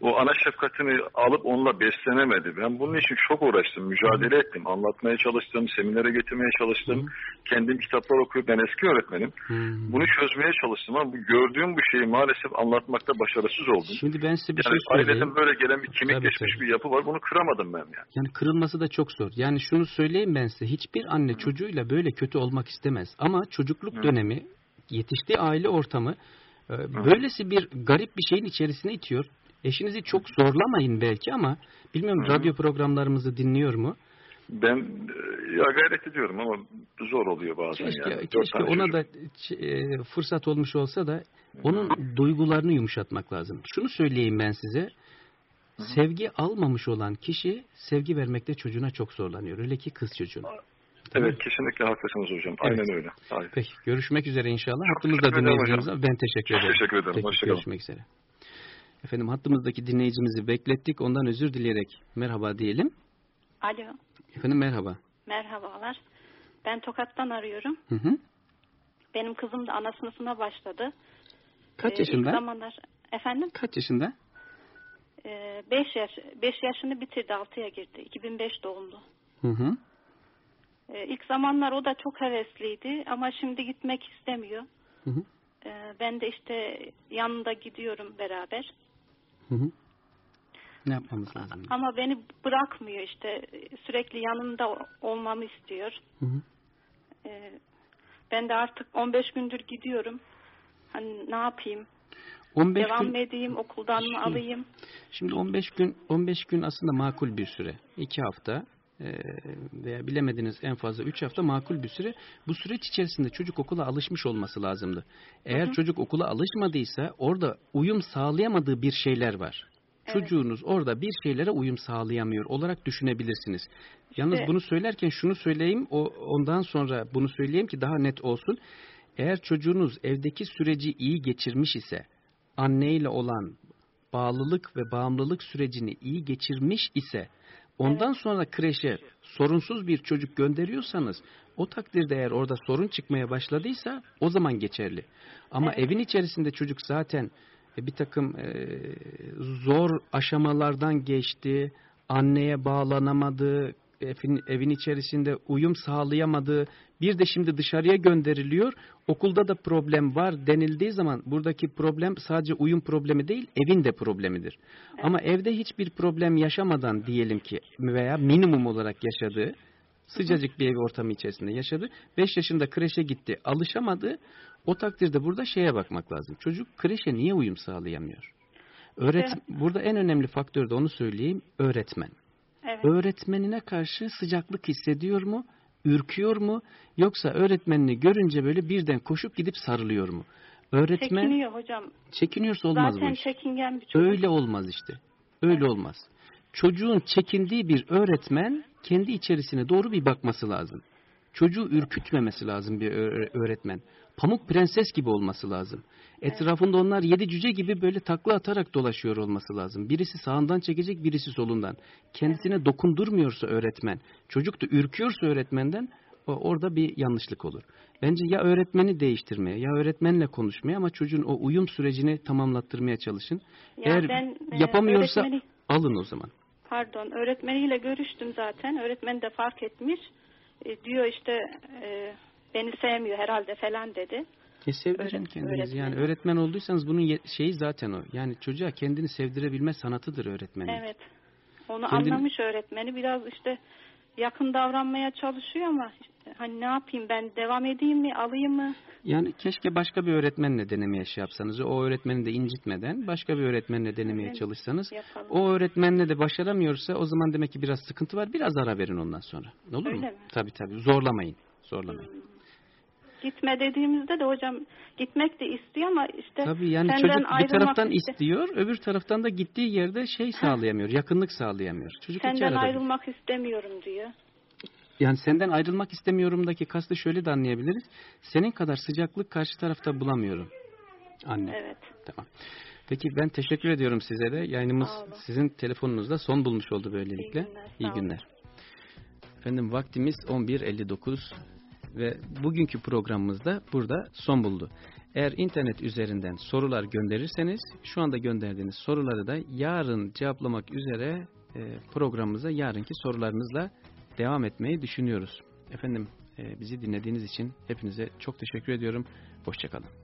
o ana şefkatini alıp onunla beslenemedi. Ben bunun için çok uğraştım, mücadele ettim. Anlatmaya çalıştım, seminere getirmeye çalıştım. Kendim kitaplar okuyup, ben eski öğretmenim. Hmm. Bunu çözmeye çalıştım ama gördüğüm bu şeyi maalesef anlatmakta başarısız oldum. Şimdi ben size bir Yani şey söyleyeyim. aileden böyle gelen bir kemikleşmiş bir yapı var. Bunu kıramadım ben yani. Yani kırılması da çok zor. Yani şunu söyleyeyim ben size. Hiçbir anne çocuğuyla böyle kötü olmak istemez. Ama çocukluk dönemi, yetiştiği aile ortamı böylesi bir garip bir şeyin içerisine itiyor. Eşinizi çok zorlamayın belki ama bilmiyorum Hı hı. radyo programlarımızı dinliyor mu? Ben e, ya gayret ediyorum ama zor oluyor bazen Keşke, yani. Keşke ona da e, fırsat olmuş olsa da onun duygularını yumuşatmak lazım. Şunu söyleyeyim ben size. Sevgi almamış olan kişi sevgi vermekte çocuğuna çok zorlanıyor. Öyle ki kız çocuğuna. Evet kesinlikle haklısınız hocam. Evet. Aynen öyle. Aynen. Peki görüşmek üzere inşallah. Çok Hattımızda var. Ben teşekkür Çok ederim. teşekkür ederim. Peki, Hoşça kalın. görüşmek üzere. Efendim hattımızdaki dinleyicimizi beklettik. Ondan özür dileyerek merhaba diyelim. Alo, Efendim merhaba. merhabalar. Ben Tokat'tan arıyorum. Hı hı. Benim kızım da ana sınıfına başladı. Kaç Ee, yaşında? zamanlar, efendim, Kaç yaşında? 5 yaş, 5 yaşını bitirdi, 6'ya girdi. 2005 doğumlu. Hı hı. Ee, ilk zamanlar o da çok hevesliydi ama şimdi gitmek istemiyor. Hı hı. Ee, ben de işte yanında gidiyorum beraber. Hı hı. Ne yapmamız lazım? Ama beni bırakmıyor işte. Sürekli yanında olmamı istiyor. Hı hı. Ee, ben de artık 15 gündür gidiyorum. Hani ne yapayım? 15 Devam gün, edeyim? Okuldan mı alayım? Şimdi 15 gün 15 gün aslında makul bir süre. 2 hafta e, veya bilemediniz en fazla 3 hafta makul bir süre. Bu süreç içerisinde çocuk okula alışmış olması lazımdı. Eğer çocuk okula alışmadıysa orada uyum sağlayamadığı bir şeyler var. çocuğunuz orada bir şeylere uyum sağlayamıyor olarak düşünebilirsiniz. Yalnız İşte- bunu söylerken şunu söyleyeyim, o ondan sonra bunu söyleyeyim ki daha net olsun. Eğer çocuğunuz evdeki süreci iyi geçirmiş ise, anneyle olan bağlılık ve bağımlılık sürecini iyi geçirmiş ise, ondan sonra kreşe sorunsuz bir çocuk gönderiyorsanız, o takdirde eğer orada sorun çıkmaya başladıysa o zaman geçerli. Ama Evet. evin içerisinde çocuk zaten e, bir takım e, zor aşamalardan geçti, anneye bağlanamadı, evin, evin içerisinde uyum sağlayamadı, bir de şimdi dışarıya gönderiliyor, okulda da problem var denildiği zaman buradaki problem sadece uyum problemi değil, evin de problemidir. Ama evde hiçbir problem yaşamadan diyelim ki veya minimum olarak yaşadığı, sıcacık bir ev ortamı içerisinde yaşadı, 5 yaşında kreşe gitti, alışamadı, o takdirde burada şeye bakmak lazım. Çocuk kreşe niye uyum sağlayamıyor? Öğret burada en önemli faktör de onu söyleyeyim, öğretmen. Evet. Öğretmenine karşı sıcaklık hissediyor mu? Ürküyor mu? Yoksa öğretmenini görünce böyle birden koşup gidip sarılıyor mu? Öğretmen Çekiniyor hocam. çekiniyorsa olmaz Zaten bu iş. çekingen bir çocuk. Öyle olmaz işte. Öyle olmaz. Çocuğun çekindiği bir öğretmen kendi içerisine doğru bir bakması lazım. Çocuğu ürkütmemesi lazım bir öğ- öğretmen. Pamuk prenses gibi olması lazım. Etrafında onlar yedi cüce gibi böyle takla atarak dolaşıyor olması lazım. Birisi sağından çekecek, birisi solundan. Kendisine dokundurmuyorsa öğretmen, çocuk da ürküyorsa öğretmenden orada bir yanlışlık olur. Bence ya öğretmeni değiştirmeye ya öğretmenle konuşmaya ama çocuğun o uyum sürecini tamamlattırmaya çalışın. Ya Eğer ben, e, yapamıyorsa öğretmeni- alın o zaman. Pardon, öğretmeniyle görüştüm zaten. Öğretmen de fark etmiş. E, diyor işte e, beni sevmiyor herhalde falan dedi. E sevdirin kendinizi. Yani öğretmen olduysanız bunun şeyi zaten o. Yani çocuğa kendini sevdirebilme sanatıdır öğretmenlik. Evet. Onu Kendini- anlamış öğretmeni. Biraz işte yakın davranmaya çalışıyor ama işte hani ne yapayım ben devam edeyim mi alayım mı? Yani keşke başka bir öğretmenle denemeye şey yapsanız. O öğretmeni de incitmeden başka bir öğretmenle denemeye Evet, çalışsanız. yapalım. O öğretmenle de başaramıyorsa o zaman demek ki biraz sıkıntı var. Biraz ara verin ondan sonra. Olur Öyle mu? mi? Tabii tabii. Zorlamayın. Zorlamayın. Gitme dediğimizde de hocam gitmek de istiyor ama işte Tabii yani senden çocuk bir taraftan iste- istiyor, öbür taraftan da gittiği yerde şey sağlayamıyor, yakınlık sağlayamıyor. Çocuk Senden ayrılmak istemiyorum diyor. Yani senden ayrılmak istemiyorumdaki kastı şöyle de anlayabiliriz. Senin kadar sıcaklık karşı tarafta bulamıyorum. Anne. Evet. Tamam. Peki ben teşekkür ediyorum size de. Yayınımız sizin telefonunuzda son bulmuş oldu böylelikle. İyi günler, İyi günler. Efendim vaktimiz 11.59 ve bugünkü programımızda burada son buldu. Eğer internet üzerinden sorular gönderirseniz şu anda gönderdiğiniz soruları da yarın cevaplamak üzere e, programımıza yarınki sorularınızla devam etmeyi düşünüyoruz. Efendim e, bizi dinlediğiniz için hepinize çok teşekkür ediyorum. Hoşçakalın.